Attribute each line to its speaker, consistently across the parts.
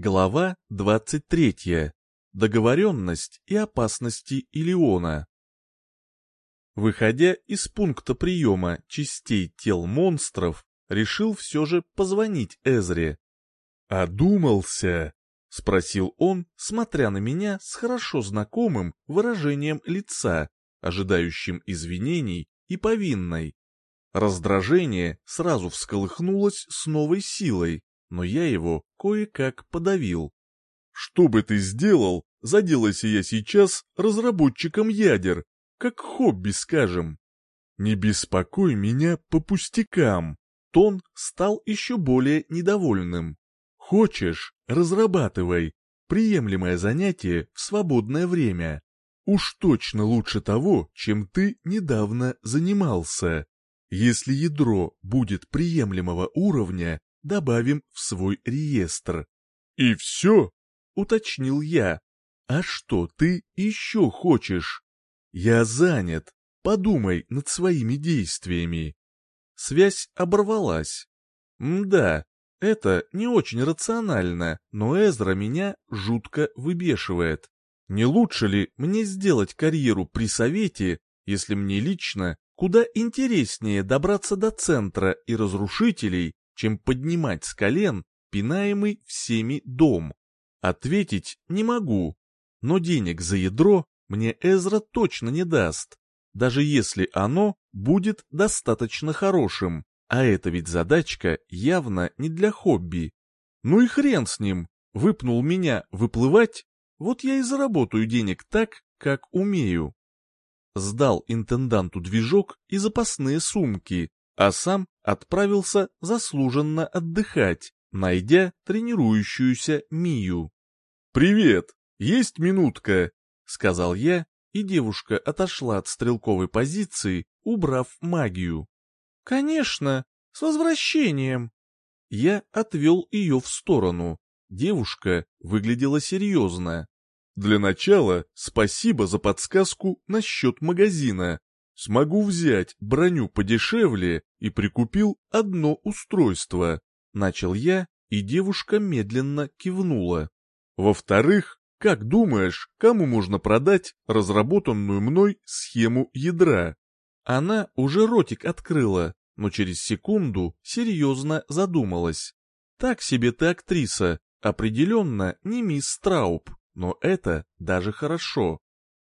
Speaker 1: Глава 23. Договоренность и опасности Илиона. Выходя из пункта приема частей тел монстров, решил все же позвонить Эзре. «Одумался?» — спросил он, смотря на меня с хорошо знакомым выражением лица, ожидающим извинений и повинной. Раздражение сразу всколыхнулось с новой силой, но я его кое-как подавил. «Что бы ты сделал, заделайся я сейчас разработчиком ядер, как хобби, скажем?» «Не беспокой меня по пустякам», тон стал еще более недовольным. «Хочешь, разрабатывай. Приемлемое занятие в свободное время. Уж точно лучше того, чем ты недавно занимался. Если ядро будет приемлемого уровня, добавим в свой реестр. «И все?» — уточнил я. «А что ты еще хочешь?» «Я занят. Подумай над своими действиями». Связь оборвалась. Мда, это не очень рационально, но Эзра меня жутко выбешивает. Не лучше ли мне сделать карьеру при совете, если мне лично куда интереснее добраться до центра и разрушителей, чем поднимать с колен пинаемый всеми дом. Ответить не могу, но денег за ядро мне Эзра точно не даст, даже если оно будет достаточно хорошим, а это ведь задачка явно не для хобби. Ну и хрен с ним, выпнул меня выплывать, вот я и заработаю денег так, как умею. Сдал интенданту движок и запасные сумки, а сам отправился заслуженно отдыхать, найдя тренирующуюся Мию. «Привет! Есть минутка!» — сказал я, и девушка отошла от стрелковой позиции, убрав магию. «Конечно! С возвращением!» Я отвел ее в сторону. Девушка выглядела серьезно. «Для начала спасибо за подсказку насчет магазина смогу взять броню подешевле и прикупил одно устройство. Начал я, и девушка медленно кивнула. Во-вторых, как думаешь, кому можно продать разработанную мной схему ядра? Она уже ротик открыла, но через секунду серьезно задумалась. Так себе ты актриса, определенно не мисс Страуб, но это даже хорошо.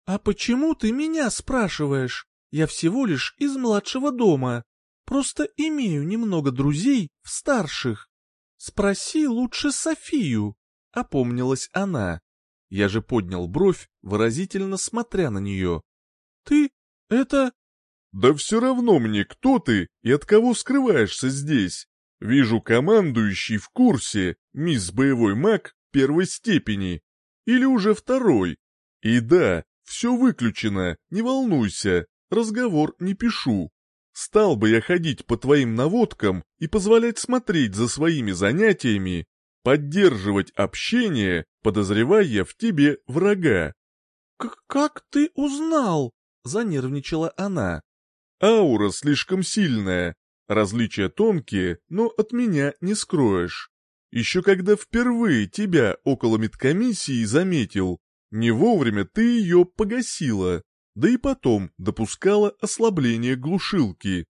Speaker 1: «А почему ты меня спрашиваешь?» Я всего лишь из младшего дома. Просто имею немного друзей в старших. Спроси лучше Софию, — опомнилась она. Я же поднял бровь, выразительно смотря на нее. Ты... это... Да все равно мне, кто ты и от кого скрываешься здесь. Вижу командующий в курсе, мисс боевой маг первой степени. Или уже второй. И да, все выключено, не волнуйся разговор не пишу. Стал бы я ходить по твоим наводкам и позволять смотреть за своими занятиями, поддерживать общение, подозревая в тебе врага. «Как ты узнал?» — занервничала она. «Аура слишком сильная, различия тонкие, но от меня не скроешь. Еще когда впервые тебя около медкомиссии заметил, не вовремя ты ее погасила да и потом допускала ослабление глушилки.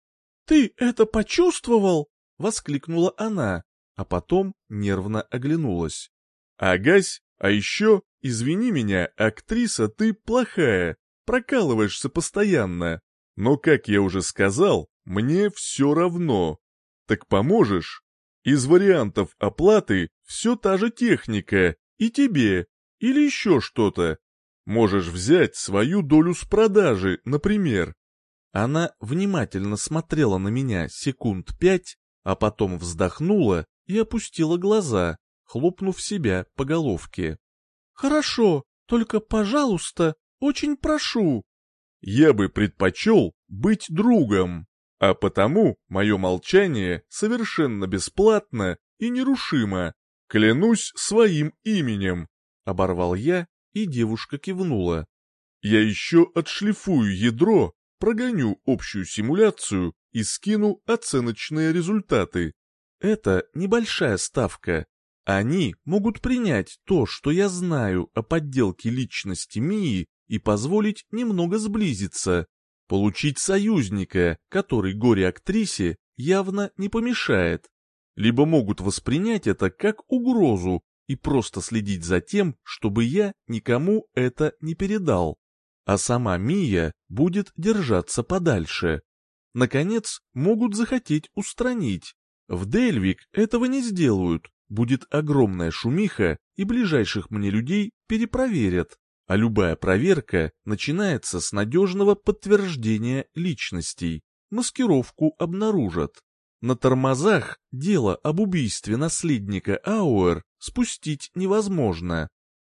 Speaker 1: «Ты это почувствовал?» — воскликнула она, а потом нервно оглянулась. «Агась, а еще, извини меня, актриса ты плохая, прокалываешься постоянно. Но, как я уже сказал, мне все равно. Так поможешь? Из вариантов оплаты все та же техника, и тебе, или еще что-то. Можешь взять свою долю с продажи, например. Она внимательно смотрела на меня секунд пять, а потом вздохнула и опустила глаза, хлопнув себя по головке. «Хорошо, только, пожалуйста, очень прошу». «Я бы предпочел быть другом, а потому мое молчание совершенно бесплатно и нерушимо. Клянусь своим именем», — оборвал я и девушка кивнула. «Я еще отшлифую ядро, прогоню общую симуляцию и скину оценочные результаты. Это небольшая ставка. Они могут принять то, что я знаю о подделке личности Мии и позволить немного сблизиться, получить союзника, который горе-актрисе явно не помешает. Либо могут воспринять это как угрозу и просто следить за тем, чтобы я никому это не передал. А сама Мия будет держаться подальше. Наконец, могут захотеть устранить. В Дельвик этого не сделают, будет огромная шумиха, и ближайших мне людей перепроверят, а любая проверка начинается с надежного подтверждения личностей, маскировку обнаружат. На тормозах дело об убийстве наследника Ауэр спустить невозможно.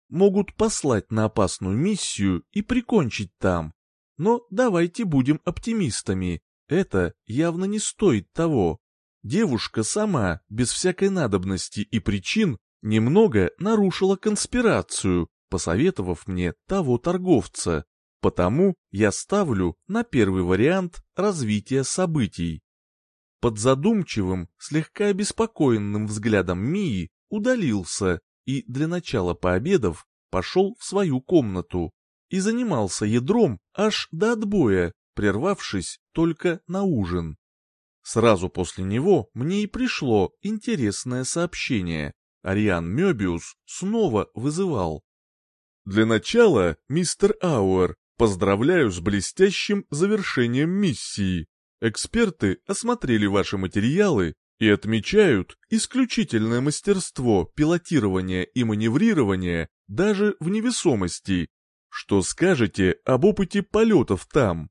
Speaker 1: Могут послать на опасную миссию и прикончить там. Но давайте будем оптимистами, это явно не стоит того. Девушка сама, без всякой надобности и причин, немного нарушила конспирацию, посоветовав мне того торговца. Потому я ставлю на первый вариант развития событий. Под задумчивым, слегка обеспокоенным взглядом Мии удалился и для начала пообедов пошел в свою комнату и занимался ядром аж до отбоя, прервавшись только на ужин. Сразу после него мне и пришло интересное сообщение. Ариан Мёбиус снова вызывал. «Для начала, мистер Ауэр, поздравляю с блестящим завершением миссии. Эксперты осмотрели ваши материалы и отмечают исключительное мастерство пилотирования и маневрирования даже в невесомости. Что скажете об опыте полетов там?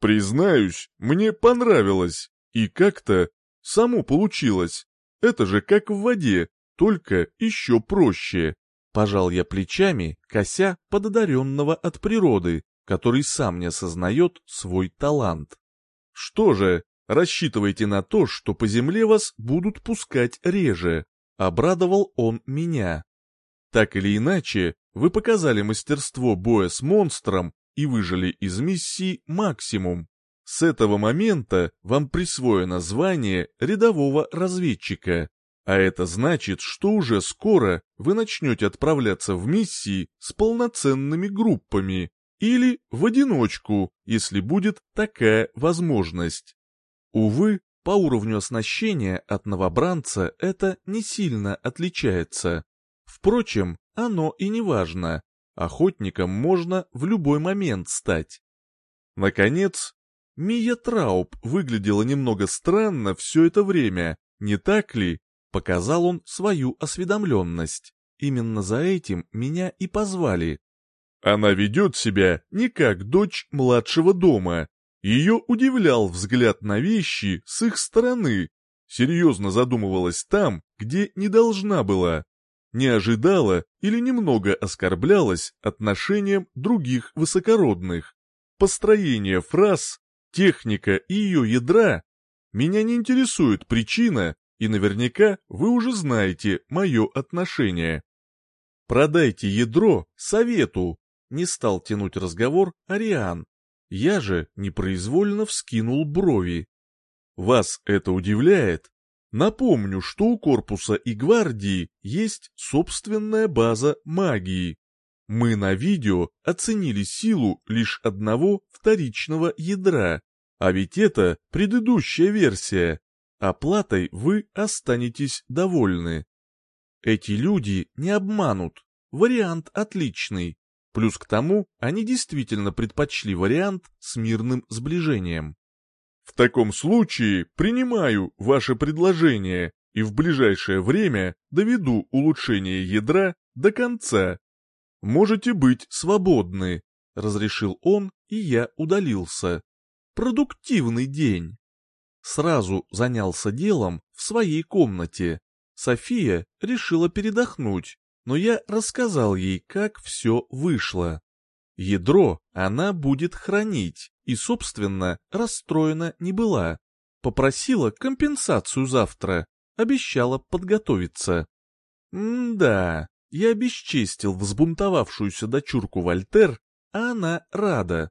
Speaker 1: Признаюсь, мне понравилось. И как-то само получилось. Это же как в воде, только еще проще. Пожал я плечами, кося пододаренного от природы, который сам не осознает свой талант. Что же, рассчитывайте на то, что по земле вас будут пускать реже, обрадовал он меня. Так или иначе, вы показали мастерство боя с монстром и выжили из миссии максимум. С этого момента вам присвоено звание рядового разведчика, а это значит, что уже скоро вы начнете отправляться в миссии с полноценными группами или в одиночку, если будет такая возможность. Увы, по уровню оснащения от новобранца это не сильно отличается. Впрочем, оно и не важно. Охотником можно в любой момент стать. Наконец, Мия Трауб выглядела немного странно все это время, не так ли? Показал он свою осведомленность. Именно за этим меня и позвали. Она ведет себя не как дочь младшего дома. Ее удивлял взгляд на вещи с их стороны. Серьезно задумывалась там, где не должна была не ожидала или немного оскорблялась отношением других высокородных. Построение фраз, техника и ее ядра меня не интересует причина, и наверняка вы уже знаете мое отношение. Продайте ядро совету, не стал тянуть разговор Ариан. Я же непроизвольно вскинул брови. Вас это удивляет? Напомню, что у корпуса и гвардии есть собственная база магии. Мы на видео оценили силу лишь одного вторичного ядра, а ведь это предыдущая версия. Оплатой вы останетесь довольны. Эти люди не обманут. Вариант отличный. Плюс к тому, они действительно предпочли вариант с мирным сближением. В таком случае принимаю ваше предложение и в ближайшее время доведу улучшение ядра до конца. Можете быть свободны, разрешил он, и я удалился. Продуктивный день. Сразу занялся делом в своей комнате. София решила передохнуть, но я рассказал ей, как все вышло. Ядро она будет хранить и, собственно, расстроена не была. Попросила компенсацию завтра, обещала подготовиться. М-да, я обесчестил взбунтовавшуюся дочурку Вольтер, а она рада.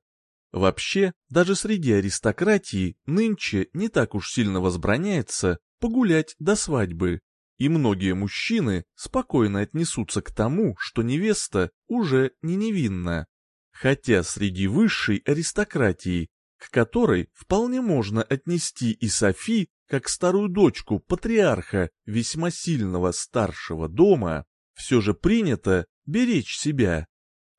Speaker 1: Вообще, даже среди аристократии нынче не так уж сильно возбраняется погулять до свадьбы. И многие мужчины спокойно отнесутся к тому, что невеста уже не невинна. Хотя среди высшей аристократии, к которой вполне можно отнести и Софи, как старую дочку патриарха весьма сильного старшего дома, все же принято беречь себя.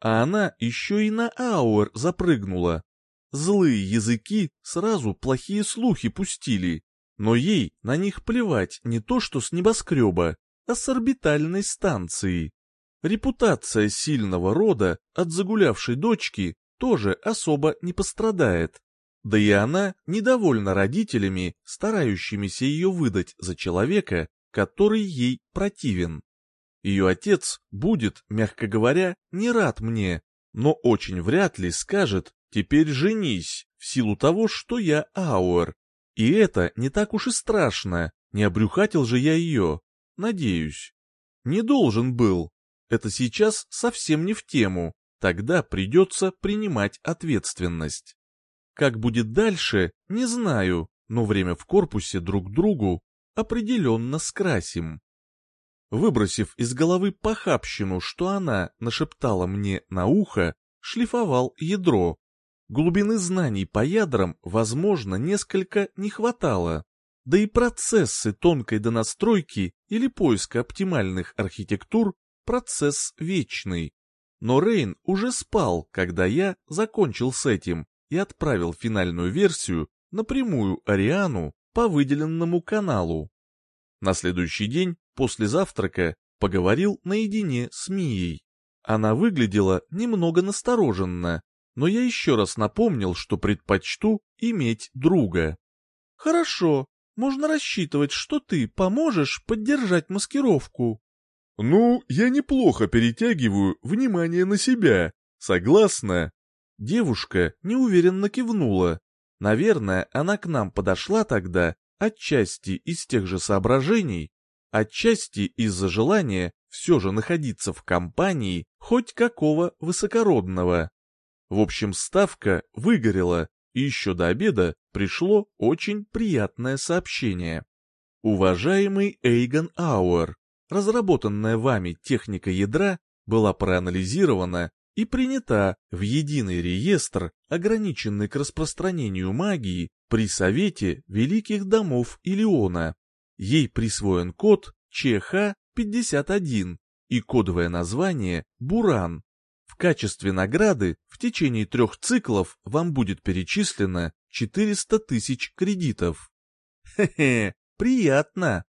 Speaker 1: А она еще и на ауэр запрыгнула. Злые языки сразу плохие слухи пустили, но ей на них плевать не то что с небоскреба, а с орбитальной станции. Репутация сильного рода от загулявшей дочки тоже особо не пострадает. Да и она недовольна родителями, старающимися ее выдать за человека, который ей противен. Ее отец будет, мягко говоря, не рад мне, но очень вряд ли скажет «теперь женись» в силу того, что я Ауэр, и это не так уж и страшно, не обрюхатил же я ее, надеюсь. Не должен был. Это сейчас совсем не в тему, тогда придется принимать ответственность. Как будет дальше, не знаю, но время в корпусе друг другу определенно скрасим. Выбросив из головы похабщину, что она нашептала мне на ухо, шлифовал ядро, Глубины знаний по ядрам, возможно, несколько не хватало. Да и процессы тонкой донастройки или поиска оптимальных архитектур – процесс вечный. Но Рейн уже спал, когда я закончил с этим и отправил финальную версию напрямую Ариану по выделенному каналу. На следующий день, после завтрака, поговорил наедине с Мией. Она выглядела немного настороженно, но я еще раз напомнил, что предпочту иметь друга. «Хорошо, можно рассчитывать, что ты поможешь поддержать маскировку». «Ну, я неплохо перетягиваю внимание на себя, согласна?»
Speaker 2: Девушка неуверенно кивнула. Наверное, она к нам подошла тогда отчасти из тех же соображений, отчасти из-за желания все же находиться в компании хоть какого высокородного. В общем, ставка выгорела, и еще до обеда пришло очень приятное сообщение. Уважаемый Эйгон Ауэр, разработанная вами техника ядра была проанализирована и принята в единый реестр, ограниченный к распространению магии при Совете Великих Домов Илиона. Ей присвоен код ЧХ-51 и кодовое название «Буран», в качестве награды в течение трех циклов вам будет перечислено 400 тысяч кредитов. Хе-хе, приятно.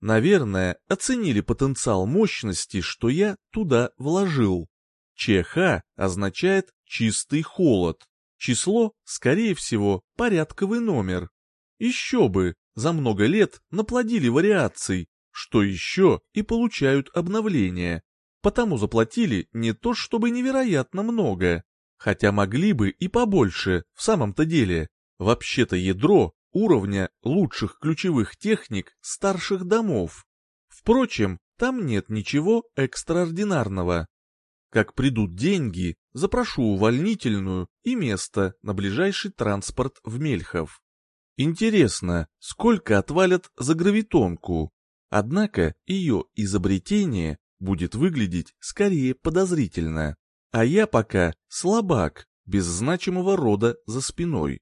Speaker 2: Наверное, оценили потенциал мощности, что я туда вложил. ЧХ означает «чистый холод». Число, скорее всего, порядковый номер. Еще бы, за много лет наплодили вариаций, что еще и получают обновления потому заплатили не то чтобы невероятно много, хотя могли бы и побольше в самом-то деле. Вообще-то ядро уровня лучших ключевых техник старших домов. Впрочем, там нет ничего экстраординарного. Как придут деньги, запрошу увольнительную и место на ближайший транспорт в Мельхов. Интересно, сколько отвалят за гравитонку? Однако ее изобретение будет выглядеть скорее подозрительно. А я пока слабак, без значимого рода за спиной.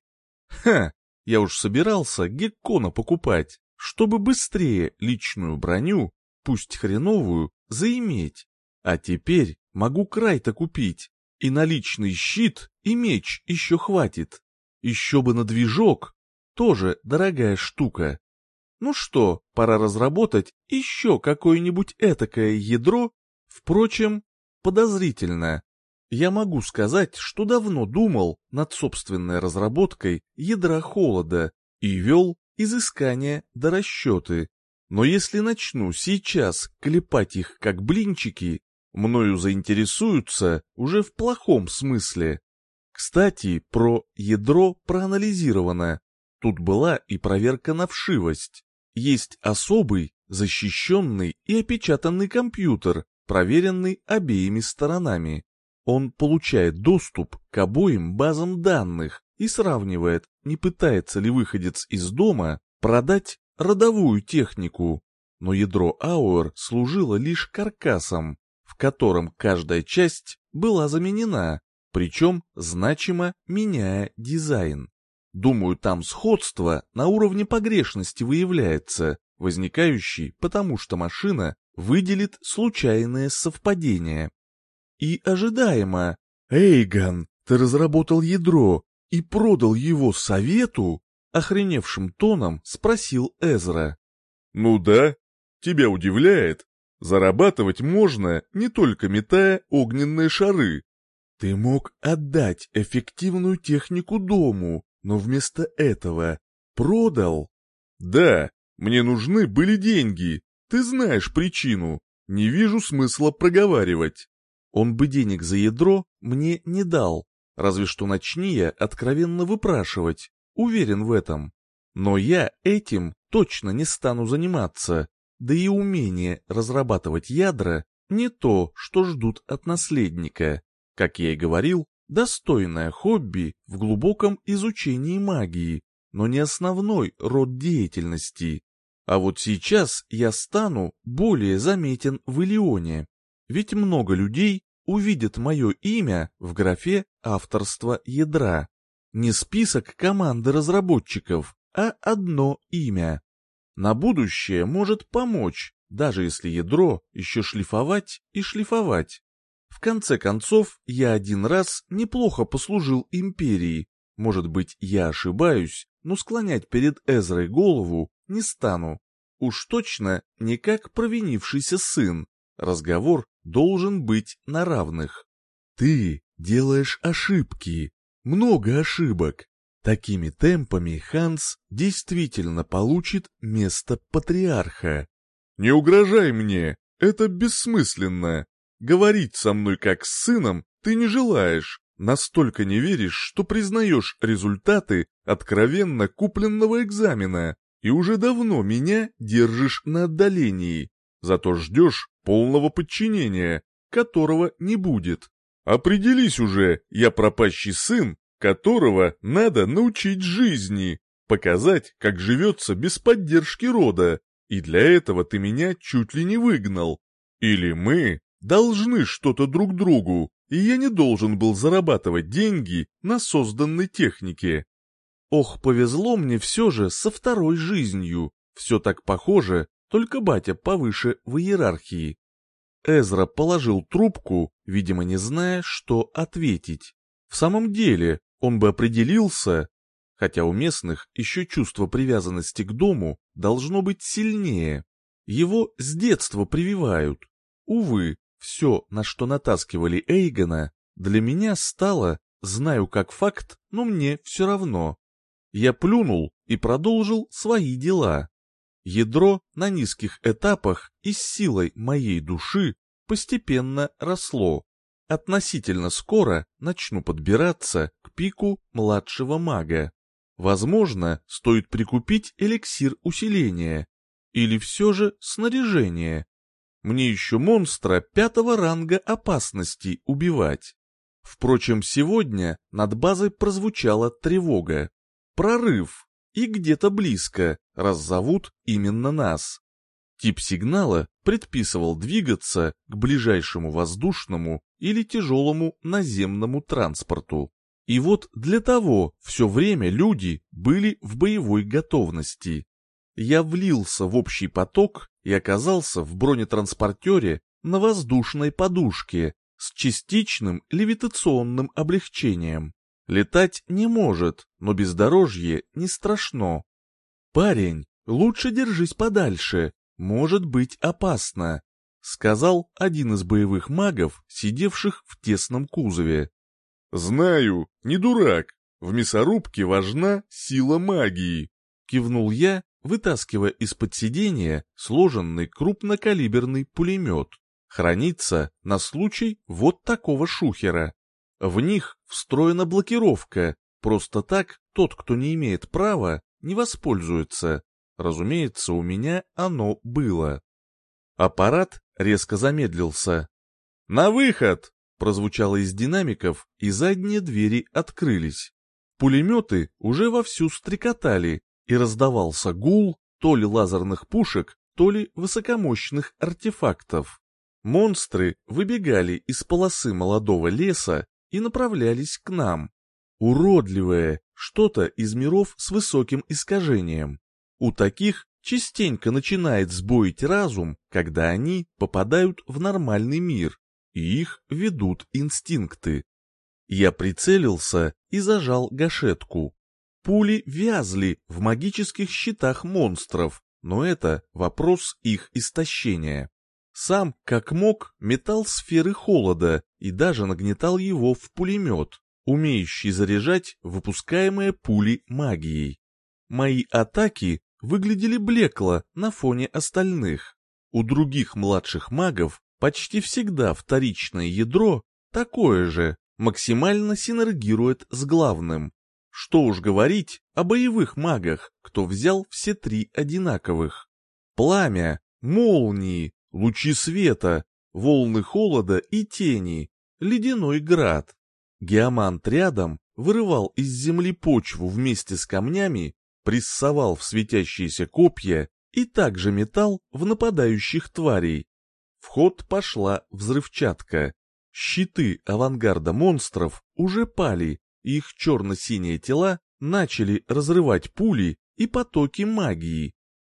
Speaker 2: Ха, я уж собирался геккона покупать, чтобы быстрее личную броню, пусть хреновую, заиметь. А теперь могу край-то купить, и наличный щит и меч еще хватит. Еще бы на движок, тоже дорогая штука. Ну что, пора разработать еще какое-нибудь этакое ядро, впрочем, подозрительно. Я могу сказать, что давно думал над собственной разработкой ядра холода и вел изыскания до расчеты. Но если начну сейчас клепать их как блинчики, мною заинтересуются уже в плохом смысле. Кстати, про ядро проанализировано. Тут была и проверка на вшивость. Есть особый, защищенный и опечатанный компьютер, проверенный обеими сторонами. Он получает доступ к обоим базам данных и сравнивает, не пытается ли выходец из дома продать родовую технику. но ядро Ауэр служило лишь каркасом, в котором каждая часть была заменена, причем значимо меняя дизайн. Думаю, там сходство на уровне погрешности выявляется, возникающий потому, что машина выделит случайное совпадение. И ожидаемо, Эйгон, ты разработал ядро и продал его совету? Охреневшим тоном спросил Эзра.
Speaker 1: Ну да, тебя удивляет? Зарабатывать можно, не только метая огненные шары.
Speaker 2: Ты мог отдать эффективную технику дому, но вместо этого продал.
Speaker 1: Да, мне нужны были деньги. Ты знаешь причину. Не вижу смысла проговаривать.
Speaker 2: Он бы денег за ядро мне не дал, разве что начни я откровенно выпрашивать. Уверен в этом. Но я этим точно не стану заниматься, да и умение разрабатывать ядра не то, что ждут от наследника. Как я и говорил, достойное хобби в глубоком изучении магии, но не основной род деятельности. А вот сейчас я стану более заметен в Илионе, ведь много людей увидят мое имя в графе авторства ядра. Не список команды разработчиков, а одно имя. На будущее может помочь, даже если ядро еще шлифовать и шлифовать. В конце концов, я один раз неплохо послужил империи. Может быть, я ошибаюсь, но склонять перед Эзрой голову не стану. Уж точно не как провинившийся сын. Разговор должен быть на равных. Ты делаешь ошибки, много ошибок, Такими темпами Ханс действительно получит место патриарха.
Speaker 1: «Не угрожай мне, это бессмысленно. Говорить со мной как с сыном ты не желаешь, настолько не веришь, что признаешь результаты откровенно купленного экзамена и уже давно меня держишь на отдалении, зато ждешь полного подчинения, которого не будет. Определись уже, я пропащий сын которого надо научить жизни, показать, как живется без поддержки рода, и для этого ты меня чуть ли не выгнал. Или мы должны что-то друг другу, и я не должен был зарабатывать деньги на созданной технике.
Speaker 2: Ох, повезло мне все же со второй жизнью, все так похоже, только батя повыше в иерархии. Эзра положил трубку, видимо, не зная, что ответить. В самом деле, он бы определился, хотя у местных еще чувство привязанности к дому должно быть сильнее. Его с детства прививают. Увы, все, на что натаскивали Эйгона, для меня стало, знаю как факт, но мне все равно. Я плюнул и продолжил свои дела. Ядро на низких этапах и с силой моей души постепенно росло относительно скоро начну подбираться к пику младшего мага. Возможно, стоит прикупить эликсир усиления. Или все же снаряжение. Мне еще монстра пятого ранга опасности убивать. Впрочем, сегодня над базой прозвучала тревога. Прорыв. И где-то близко, раз зовут именно нас. Тип сигнала предписывал двигаться к ближайшему воздушному или тяжелому наземному транспорту. И вот для того все время люди были в боевой готовности. Я влился в общий поток и оказался в бронетранспортере на воздушной подушке с частичным левитационным облегчением. Летать не может, но бездорожье не страшно. Парень, лучше держись подальше, может быть опасно, сказал один из боевых магов, сидевших в тесном кузове.
Speaker 1: «Знаю, не дурак. В мясорубке важна сила магии», — кивнул я, вытаскивая из-под сидения сложенный крупнокалиберный пулемет. Хранится на случай вот такого шухера. В них встроена блокировка, просто так тот, кто не имеет права, не воспользуется. Разумеется, у меня оно было. Аппарат резко замедлился. «На выход!» — прозвучало из динамиков, и задние двери открылись. Пулеметы уже вовсю стрекотали, и раздавался гул то ли лазерных пушек,
Speaker 2: то ли высокомощных артефактов. Монстры выбегали из полосы молодого леса и направлялись к нам. Уродливое, что-то из миров с высоким искажением. У таких частенько начинает сбоить разум, когда они попадают в нормальный мир, и их ведут инстинкты. Я прицелился и зажал гашетку. Пули вязли в магических щитах монстров, но это вопрос их истощения. Сам, как мог, метал сферы холода и даже нагнетал его в пулемет, умеющий заряжать выпускаемые пули магией. Мои атаки выглядели блекло на фоне остальных. У других младших магов почти всегда вторичное ядро такое же, максимально синергирует с главным. Что уж говорить о боевых магах, кто взял все три одинаковых. Пламя, молнии, лучи света, волны холода и тени, ледяной град. Геомант рядом вырывал из земли почву вместе с камнями, прессовал в светящиеся копья и также метал в нападающих тварей. В ход пошла взрывчатка. Щиты авангарда монстров уже пали, их черно-синие тела начали разрывать пули и потоки магии.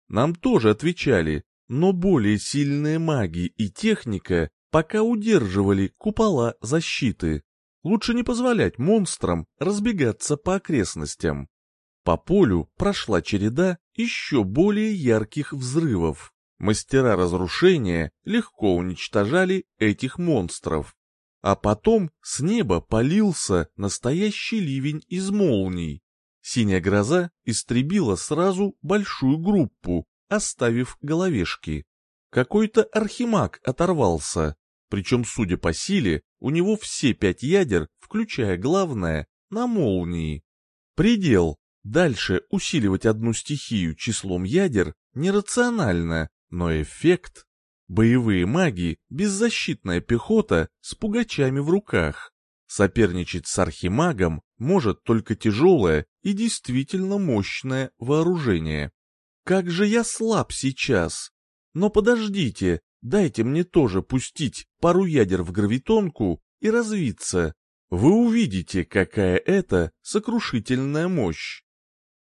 Speaker 2: Нам тоже отвечали, но более сильные маги и техника пока удерживали купола защиты. Лучше не позволять монстрам разбегаться по окрестностям. По полю прошла череда еще более ярких взрывов. Мастера разрушения легко уничтожали этих монстров. А потом с неба полился настоящий ливень из молний. Синяя гроза истребила сразу большую группу, оставив головешки. Какой-то архимаг оторвался, причем, судя по силе, у него все пять ядер, включая главное, на молнии. Предел. Дальше усиливать одну стихию числом ядер нерационально, но эффект... Боевые маги, беззащитная пехота с пугачами в руках. Соперничать с архимагом может только тяжелое и действительно мощное вооружение. Как же я слаб сейчас! Но подождите, дайте мне тоже пустить пару ядер в гравитонку и развиться. Вы увидите, какая это сокрушительная мощь.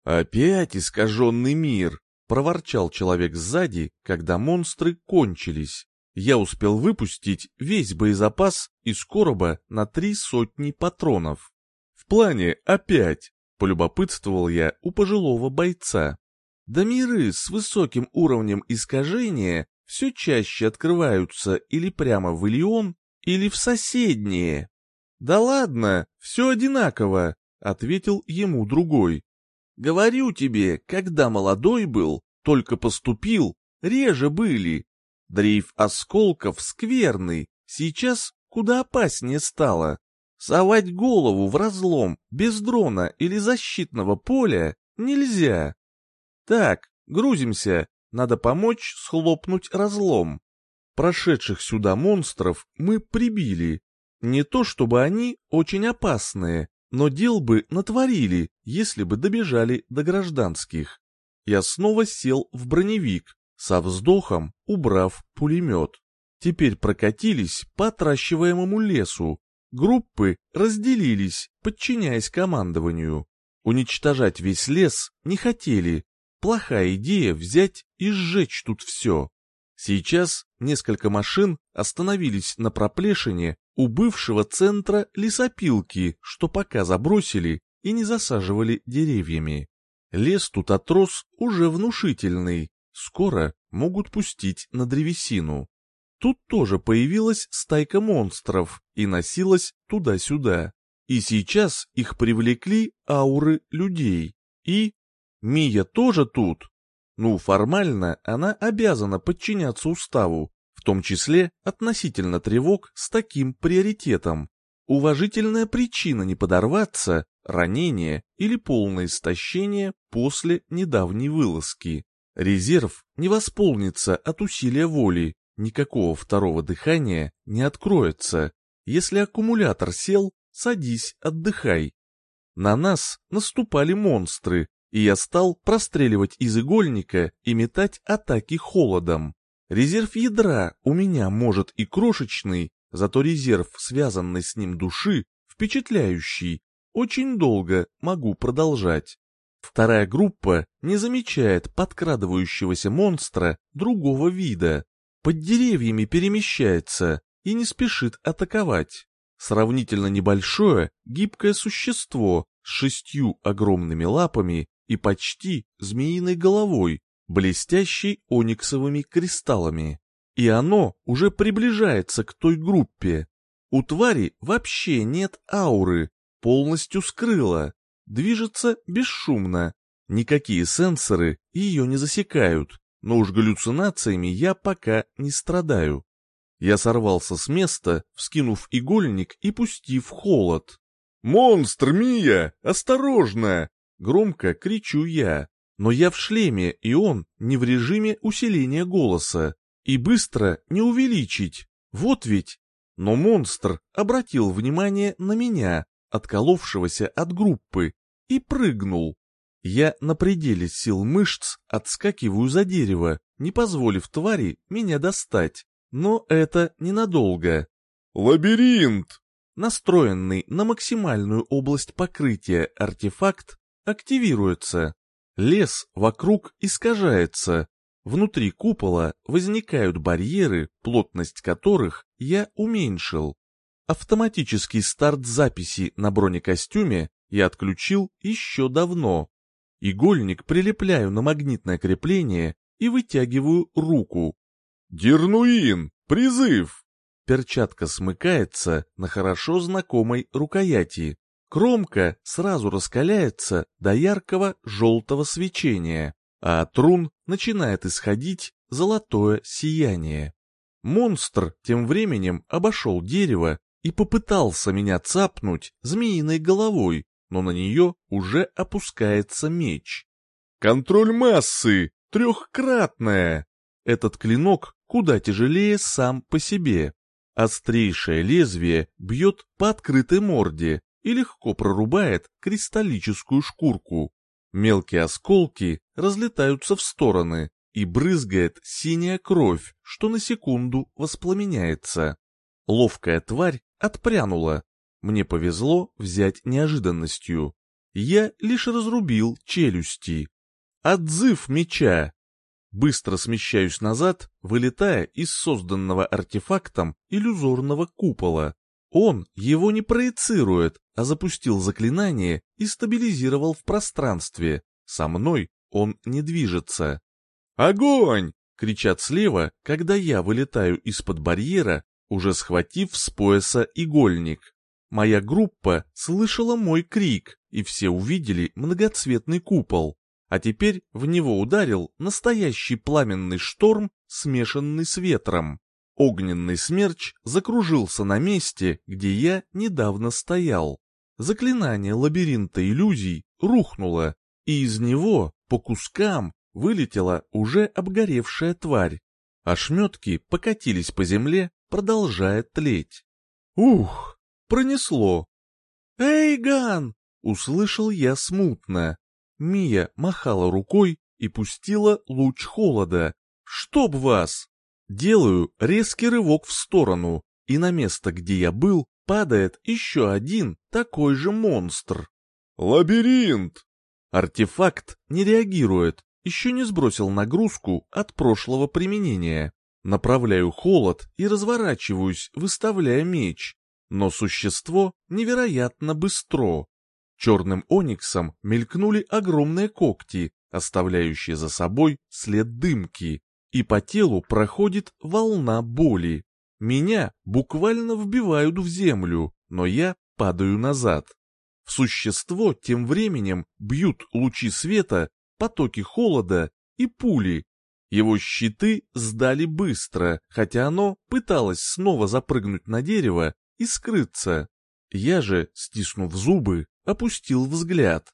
Speaker 2: Опять искаженный мир, проворчал человек сзади, когда монстры кончились. Я успел выпустить весь боезапас из короба на три сотни патронов. В плане опять, полюбопытствовал я у пожилого бойца. Да миры с высоким уровнем искажения все чаще открываются или прямо в Илион, или в соседние. «Да ладно, все одинаково», — ответил ему другой. «Говорю тебе, когда молодой был, только поступил, реже были. Дрейф осколков скверный, сейчас куда опаснее стало. Совать голову в разлом без дрона или защитного поля нельзя. Так, грузимся, надо помочь схлопнуть разлом. Прошедших сюда монстров мы прибили. Не то чтобы они очень опасные, но дел бы натворили, если бы добежали до гражданских. Я снова сел в броневик, со вздохом убрав пулемет. Теперь прокатились по отращиваемому лесу. Группы разделились, подчиняясь командованию. Уничтожать весь лес не хотели, Плохая идея взять и сжечь тут все. Сейчас несколько машин остановились на проплешине у бывшего центра лесопилки, что пока забросили и не засаживали деревьями. Лес тут отрос уже внушительный, скоро могут пустить на древесину. Тут тоже появилась стайка монстров и носилась туда-сюда. И сейчас их привлекли ауры людей. И Мия тоже тут? Ну, формально она обязана подчиняться уставу, в том числе относительно тревог с таким приоритетом. Уважительная причина не подорваться, ранение или полное истощение после недавней вылазки. Резерв не восполнится от усилия воли, никакого второго дыхания не откроется. Если аккумулятор сел, садись, отдыхай. На нас наступали монстры, и я стал простреливать из игольника и метать атаки холодом. Резерв ядра у меня может и крошечный, зато резерв, связанный с ним души, впечатляющий. Очень долго могу продолжать. Вторая группа не замечает подкрадывающегося монстра другого вида. Под деревьями перемещается и не спешит атаковать. Сравнительно небольшое, гибкое существо с шестью огромными лапами и почти змеиной головой, блестящей ониксовыми кристаллами. И оно уже приближается к той группе. У твари вообще нет ауры, полностью скрыла, движется бесшумно. Никакие сенсоры ее не засекают, но уж галлюцинациями я пока не страдаю. Я сорвался с места, вскинув игольник и пустив холод. «Монстр, Мия! Осторожно!» Громко кричу я, но я в шлеме, и он не в режиме усиления голоса. И быстро не увеличить. Вот ведь. Но монстр обратил внимание на меня, отколовшегося от группы, и прыгнул. Я на пределе сил мышц отскакиваю за дерево, не позволив твари меня достать. Но это ненадолго. «Лабиринт!» Настроенный на максимальную область покрытия артефакт активируется. Лес вокруг искажается. Внутри купола возникают барьеры, плотность которых я уменьшил. Автоматический старт записи на бронекостюме я отключил еще давно. Игольник прилепляю на магнитное крепление и вытягиваю руку. «Дернуин! Призыв!» Перчатка смыкается на хорошо знакомой рукояти. Кромка сразу раскаляется до яркого желтого свечения, а от рун начинает исходить золотое сияние. Монстр тем временем обошел дерево и попытался меня цапнуть змеиной головой, но на нее уже опускается меч. «Контроль массы! Трехкратная!» Этот клинок куда тяжелее сам по себе. Острейшее лезвие бьет по открытой морде и легко прорубает кристаллическую шкурку. Мелкие осколки разлетаются в стороны, и брызгает синяя кровь, что на секунду воспламеняется. Ловкая тварь отпрянула. Мне повезло взять неожиданностью. Я лишь разрубил челюсти. Отзыв меча. Быстро смещаюсь назад, вылетая из созданного артефактом иллюзорного купола. Он его не проецирует, а запустил заклинание и стабилизировал в пространстве. Со мной он не движется. «Огонь!» — кричат слева, когда я вылетаю из-под барьера, уже схватив с пояса игольник. Моя группа слышала мой крик, и все увидели многоцветный купол, а теперь в него ударил настоящий пламенный шторм, смешанный с ветром. Огненный смерч закружился на месте, где я недавно стоял. Заклинание лабиринта иллюзий рухнуло, и из него, по кускам, вылетела уже обгоревшая тварь. Ошметки покатились по земле, продолжая тлеть. Ух, пронесло. «Эй, Ган!» — услышал я смутно. Мия махала рукой и пустила луч холода. «Чтоб вас!» Делаю резкий рывок в сторону, и на место, где я был, падает еще один такой же монстр. «Лабиринт!» Артефакт не реагирует, еще не сбросил нагрузку от прошлого применения. Направляю холод и разворачиваюсь, выставляя меч. Но существо невероятно быстро. Черным ониксом мелькнули огромные когти, оставляющие за собой след дымки, и по телу проходит волна боли. Меня буквально вбивают в землю, но я падаю назад. В существо тем временем бьют лучи света, потоки холода и пули. Его щиты сдали быстро, хотя оно пыталось снова запрыгнуть на дерево и скрыться. Я же, стиснув зубы, опустил взгляд.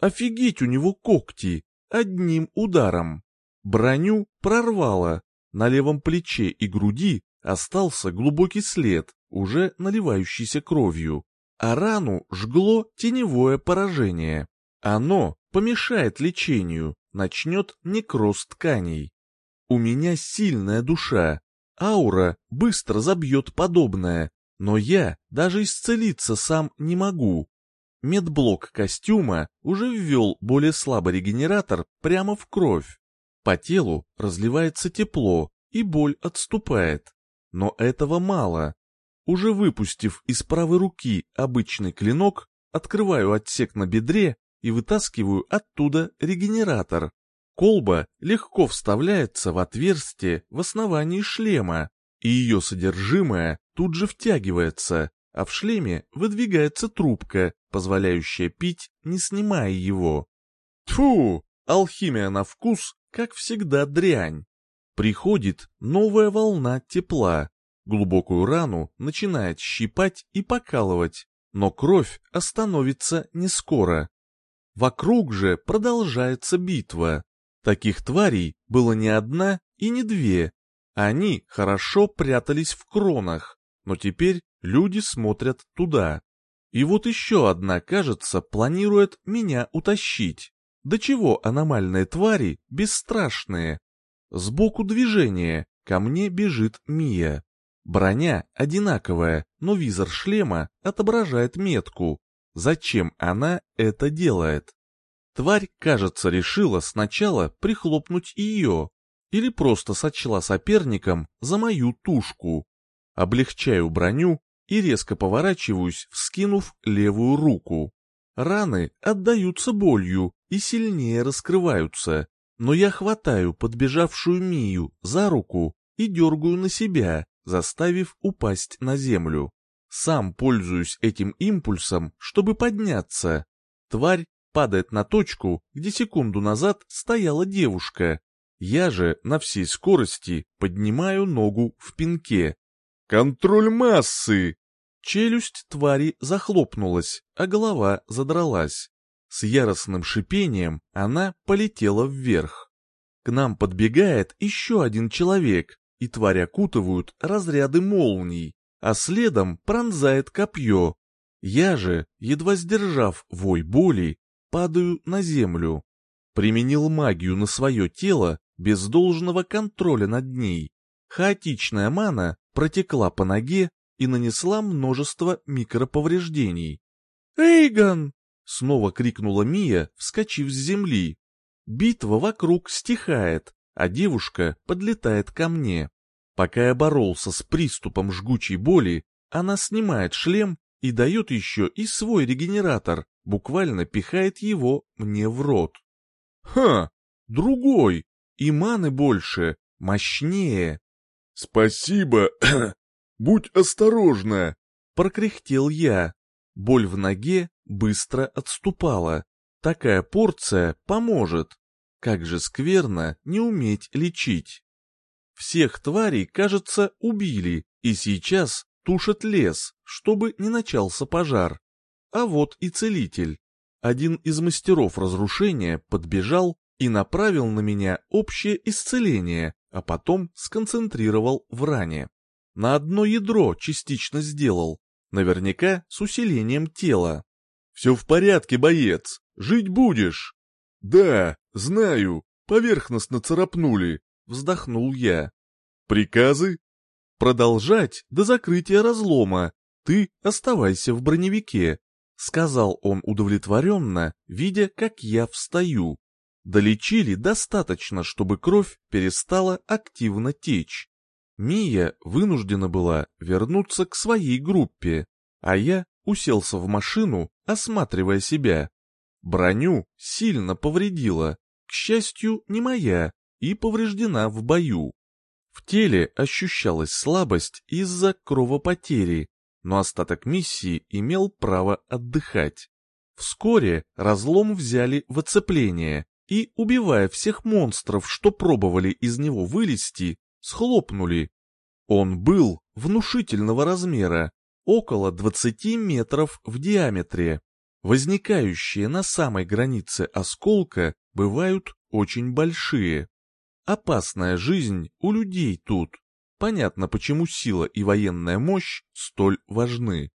Speaker 2: Офигеть у него когти, одним ударом. Броню прорвало, на левом плече и груди остался глубокий след, уже наливающийся кровью, а рану жгло теневое поражение. Оно помешает лечению, начнет некроз тканей. У меня сильная душа, аура быстро забьет подобное, но я даже исцелиться сам не могу. Медблок костюма уже ввел более слабый регенератор прямо в кровь. По телу разливается тепло, и боль отступает. Но этого мало. Уже выпустив из правой руки обычный клинок, открываю отсек на бедре и вытаскиваю оттуда регенератор. Колба легко вставляется в отверстие в основании шлема, и ее содержимое тут же втягивается, а в шлеме выдвигается трубка, позволяющая пить, не снимая его. Тфу, алхимия на вкус, как всегда, дрянь. Приходит новая волна тепла. Глубокую рану начинает щипать и покалывать, но кровь остановится не скоро. Вокруг же продолжается битва. Таких тварей было не одна и не две. Они хорошо прятались в кронах, но теперь люди смотрят туда. И вот еще одна, кажется, планирует меня утащить. До чего аномальные твари бесстрашные. Сбоку движения, ко мне бежит Мия. Броня одинаковая, но визор шлема отображает метку. Зачем она это делает? Тварь, кажется, решила сначала прихлопнуть ее, или просто сочла соперником за мою тушку. Облегчаю броню и резко поворачиваюсь, вскинув левую руку. Раны отдаются болью и сильнее раскрываются, но я хватаю подбежавшую Мию за руку и дергаю на себя, заставив упасть на землю. Сам пользуюсь этим импульсом, чтобы подняться. Тварь падает на точку, где секунду назад стояла девушка. Я же на всей скорости поднимаю ногу в пинке. «Контроль массы!» Челюсть твари захлопнулась, а голова задралась. С яростным шипением она полетела вверх. К нам подбегает еще один человек, и тварь окутывают разряды молний, а следом пронзает копье. Я же, едва сдержав вой боли, падаю на землю. Применил магию на свое тело без должного контроля над ней. Хаотичная мана протекла по ноге и нанесла множество микроповреждений. «Эйгон!» — снова крикнула Мия, вскочив с земли. Битва вокруг стихает, а девушка подлетает ко мне. Пока я боролся с приступом жгучей боли, она снимает шлем и дает еще и свой регенератор, буквально пихает его мне в рот. Ха, другой, и маны больше, мощнее.
Speaker 1: Спасибо, будь осторожна,
Speaker 2: прокряхтел я. Боль в ноге быстро отступала. Такая порция поможет. Как же скверно не уметь лечить. Всех тварей, кажется, убили, и сейчас тушат лес, чтобы не начался пожар. А вот и целитель. Один из мастеров разрушения подбежал и направил на меня общее исцеление, а потом сконцентрировал в ране. На одно ядро частично сделал, наверняка с усилением тела.
Speaker 1: «Все в порядке, боец, жить будешь?» «Да, знаю, поверхностно царапнули», — вздохнул я. «Приказы?» «Продолжать до закрытия разлома. Ты оставайся в броневике», — сказал он удовлетворенно, видя, как я встаю. Долечили достаточно, чтобы кровь перестала активно течь. Мия вынуждена была вернуться к своей группе, а я уселся в машину, осматривая себя. Броню сильно повредила, к счастью, не моя, и повреждена в бою. В теле ощущалась слабость из-за кровопотери, но остаток миссии имел право отдыхать. Вскоре разлом взяли в оцепление и, убивая всех монстров, что пробовали из него вылезти, схлопнули. Он был внушительного размера, около 20 метров в диаметре. Возникающие на самой границе осколка бывают очень большие. Опасная жизнь у людей тут. Понятно, почему сила и военная мощь столь важны.